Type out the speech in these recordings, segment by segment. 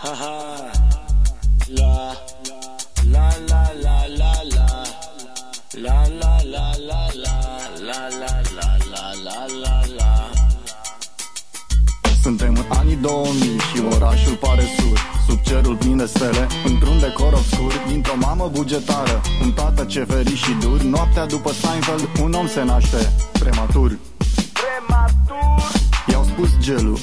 Ha Suntem în anii 2000 și orașul pare sur. Sub cerul plin de stele, într-un decor obscur Dintr-o mamă bugetară, un tată ce feri și dur Noaptea după Seinfeld, un om se naște. Prematur. Prematur. I-au spus gelul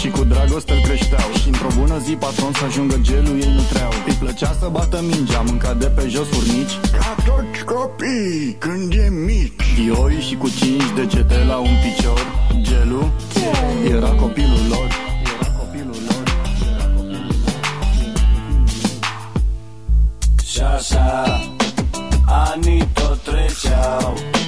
și cu dragoste îl creșteau Și într-o bună zi patron să ajungă gelul ei nu treau Îi plăcea să bată mingea, mânca de pe jos furnici Ca toți copii când e mic Vioi și cu cinci degete la un picior. Gelul era copilul lor. Era copilul lor. Era copilul lor. Și așa Anii tot treceau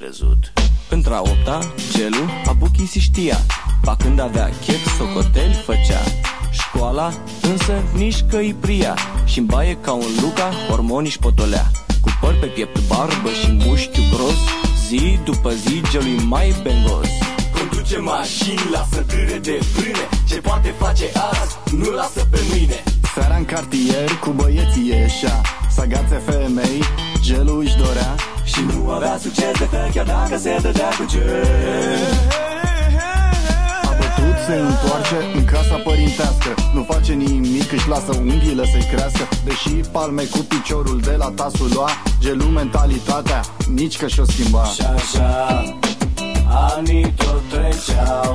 crezut? Între-a opta, gelul, abuchii si știa Ba când avea chef, socoteli făcea. Școala, însă, nici că îi pria și în baie ca un Luca, hormonii își potolea. Cu păr pe piept, barbă și mușchiu gros Zi după zi, gelui mai bengos. Conduce mașini, lasă târe de frâne Ce poate face azi, nu lasă pe mâine. Seara în cartier cu băieții ieșea Să agațe femei, gelul își dorea Și nu avea succes de fel chiar dacă se dădea cu gel A bătut, se întoarce în casa părintească. Nu face nimic, își lasă unghiile să-i crească. Deși palme cu piciorul de la tasul lua Gelul mentalitatea, nici că și-o schimba. Și așa, anii tot treceau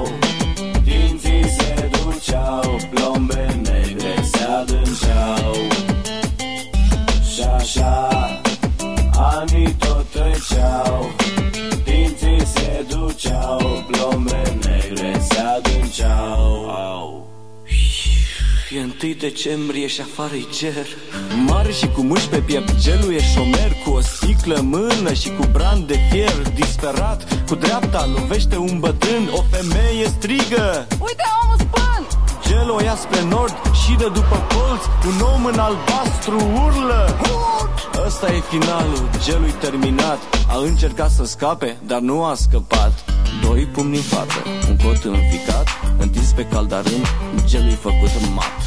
anii tot treceau Dinții se duceau, plombe negre se adânceau Au. E 1 decembrie și afară e ger Mare și cu mâși pe piept Gelul e șomer cu o sticlă în mână Și cu brand de fier disperat Cu dreapta lovește un bătrân O femeie strigă Uite omul spân! Gel o ia spre nord și de după colț. Un om în albastru urlă. Ăsta e finalul, gelul terminat. A încercat să scape, dar nu a scăpat. Doi pumni în față, un cot înficat Întins pe caldarâm, gelul făcut în mat Gelul făcut în mat